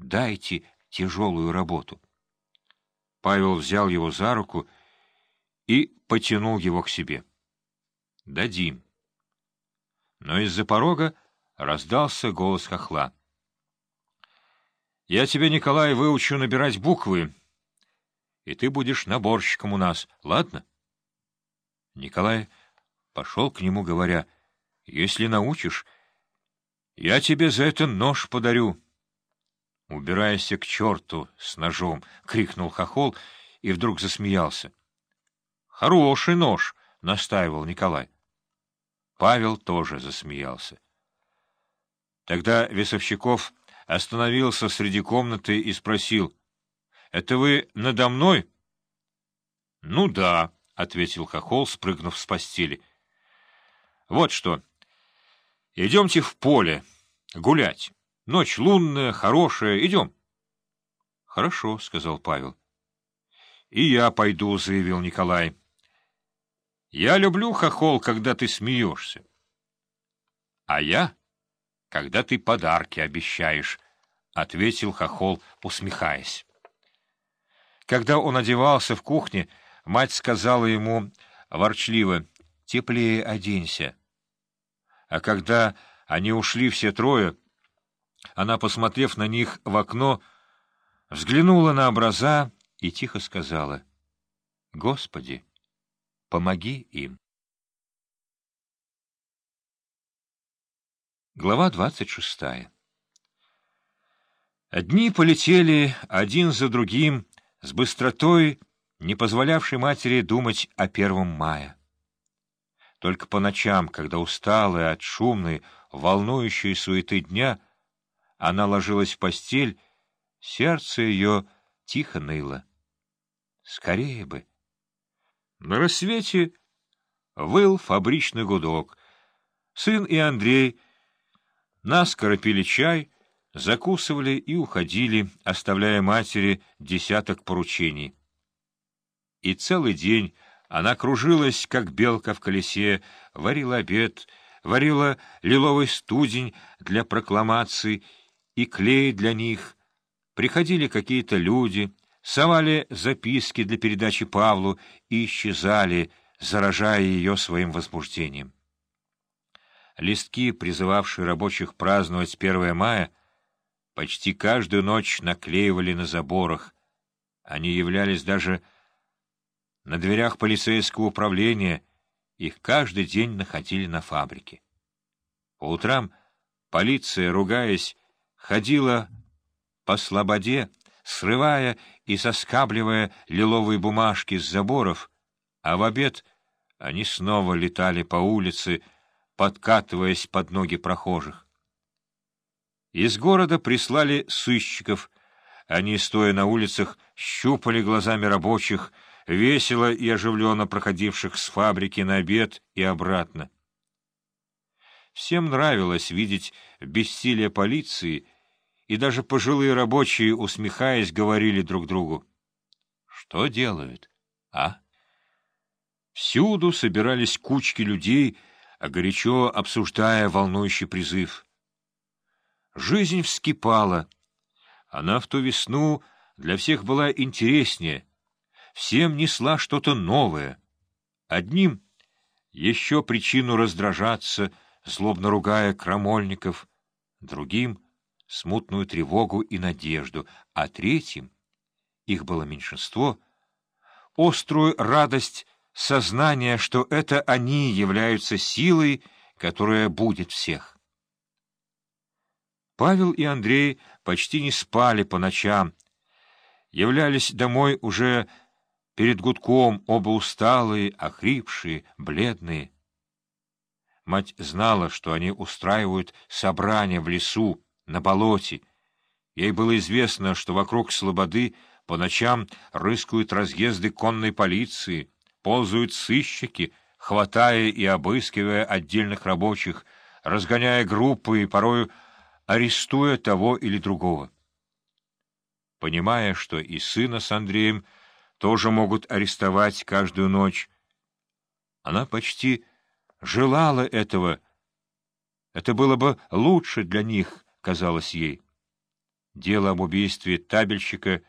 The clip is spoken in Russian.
Дайте тяжелую работу. Павел взял его за руку и потянул его к себе. «Дадим». Но из-за порога раздался голос хохла. «Я тебя, Николай, выучу набирать буквы, и ты будешь наборщиком у нас, ладно?» Николай пошел к нему, говоря, «Если научишь, я тебе за это нож подарю». «Убирайся к черту с ножом!» — крикнул хохол и вдруг засмеялся. «Хороший нож!» — настаивал Николай. Павел тоже засмеялся. Тогда Весовщиков остановился среди комнаты и спросил, «Это вы надо мной?» «Ну да», — ответил Хохол, спрыгнув с постели. «Вот что. Идемте в поле гулять». Ночь лунная, хорошая. Идем. — Хорошо, — сказал Павел. — И я пойду, — заявил Николай. — Я люблю, хохол, когда ты смеешься. — А я, когда ты подарки обещаешь, — ответил хохол, усмехаясь. Когда он одевался в кухне, мать сказала ему ворчливо, — теплее оденься. А когда они ушли все трое, она, посмотрев на них в окно, взглянула на образа и тихо сказала, «Господи, помоги им». Глава двадцать шестая Дни полетели один за другим с быстротой, не позволявшей матери думать о первом мая. Только по ночам, когда усталая от шумной, волнующей суеты дня, она ложилась в постель, сердце ее тихо ныло. Скорее бы. На рассвете выл фабричный гудок. Сын и Андрей наскоро пили чай, закусывали и уходили, оставляя матери десяток поручений. И целый день она кружилась, как белка в колесе, варила обед, варила лиловый студень для прокламаций и клей для них. Приходили какие-то люди, совали записки для передачи Павлу и исчезали, заражая ее своим возбуждением. Листки, призывавшие рабочих праздновать 1 мая, почти каждую ночь наклеивали на заборах. Они являлись даже на дверях полицейского управления, их каждый день находили на фабрике. По утрам полиция, ругаясь, ходила по слободе, срывая и соскабливая лиловые бумажки с заборов, а в обед они снова летали по улице, подкатываясь под ноги прохожих. Из города прислали сыщиков. Они, стоя на улицах, щупали глазами рабочих, весело и оживленно проходивших с фабрики на обед и обратно. Всем нравилось видеть бессилие полиции, и даже пожилые рабочие, усмехаясь, говорили друг другу. Что делают, а? Всюду собирались кучки людей, горячо обсуждая волнующий призыв. Жизнь вскипала. Она в ту весну для всех была интереснее, всем несла что-то новое. Одним — еще причину раздражаться — злобно ругая крамольников, другим — смутную тревогу и надежду, а третьим — их было меньшинство — острую радость сознания, что это они являются силой, которая будет всех. Павел и Андрей почти не спали по ночам, являлись домой уже перед гудком, оба усталые, охрипшие, бледные. Мать знала, что они устраивают собрания в лесу, на болоте. Ей было известно, что вокруг слободы по ночам рыскают разъезды конной полиции, ползают сыщики, хватая и обыскивая отдельных рабочих, разгоняя группы и порою арестуя того или другого. Понимая, что и сына с Андреем тоже могут арестовать каждую ночь, она почти желала этого. Это было бы лучше для них, казалось ей. дело об убийстве табельщика